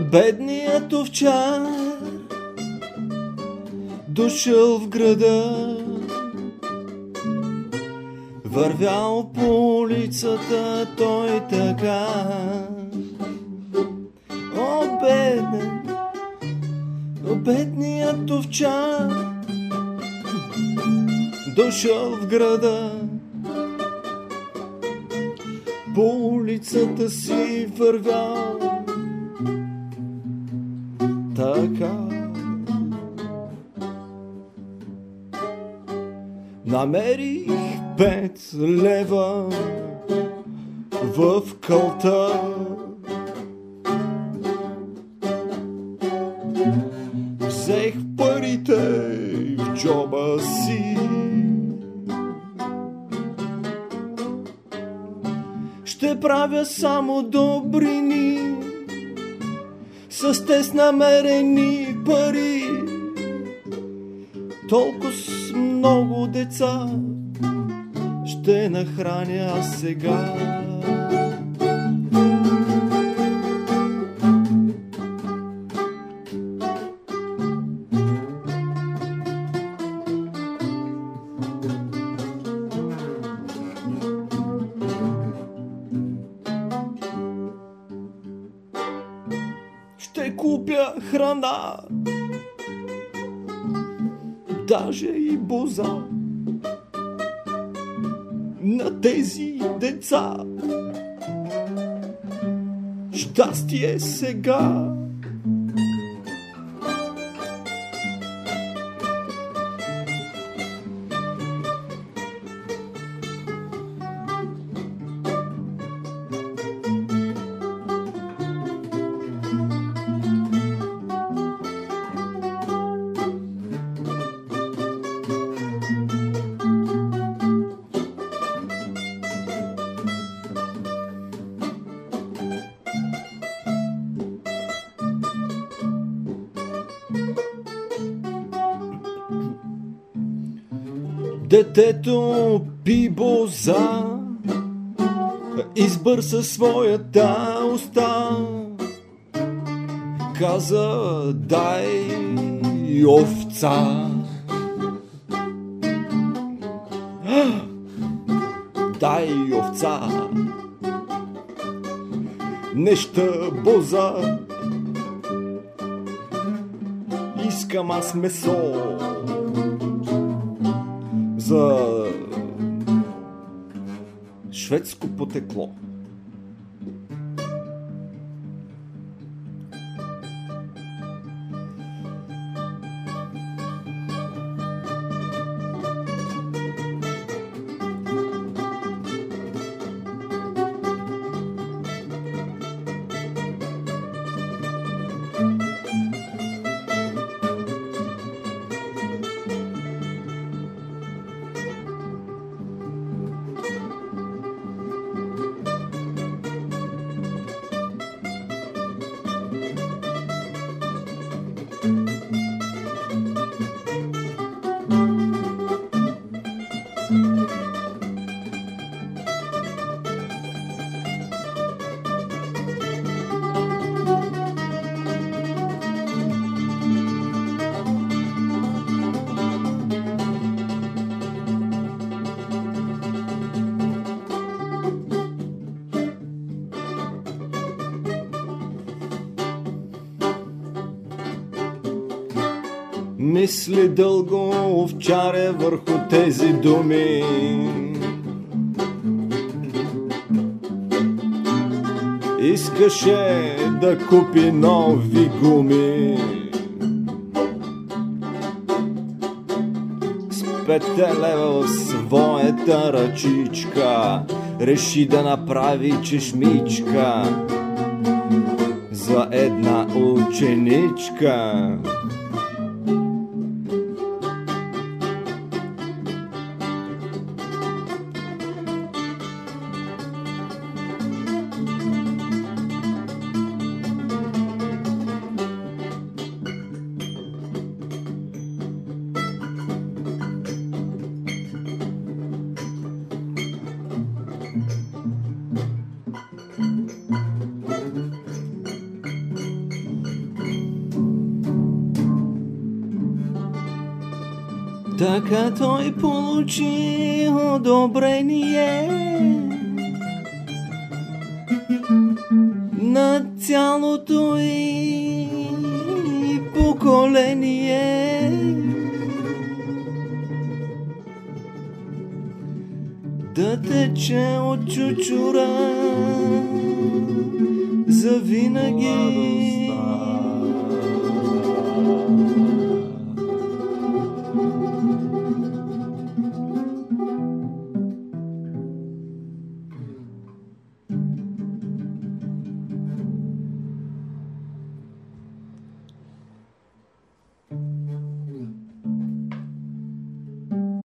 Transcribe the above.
Бедният овчар дошъл в града, вървял по улицата той така. О, беден, о, бедният овчар дошъл в града, по улицата си вървял така. Намерих пет лева в кълта. Взех парите в джоба си. Ще правя само добрини с тест намерени пари. Толкова с много деца ще нахраня сега. Купя храна, даже и боза на тези деца. Щастие сега. Детето пи боза, избърса своята уста. Каза, дай овца. Дай овца. Неща боза. Искам аз месо за шведско потекло. Мисли дълго овчаря върху тези думи. Искаше да купи нови гуми. С петте лева в своята ръчичка реши да направи чешмичка за една ученичка. Така той получи одобрение на цялото и поколение. Да тече от чучура завинаги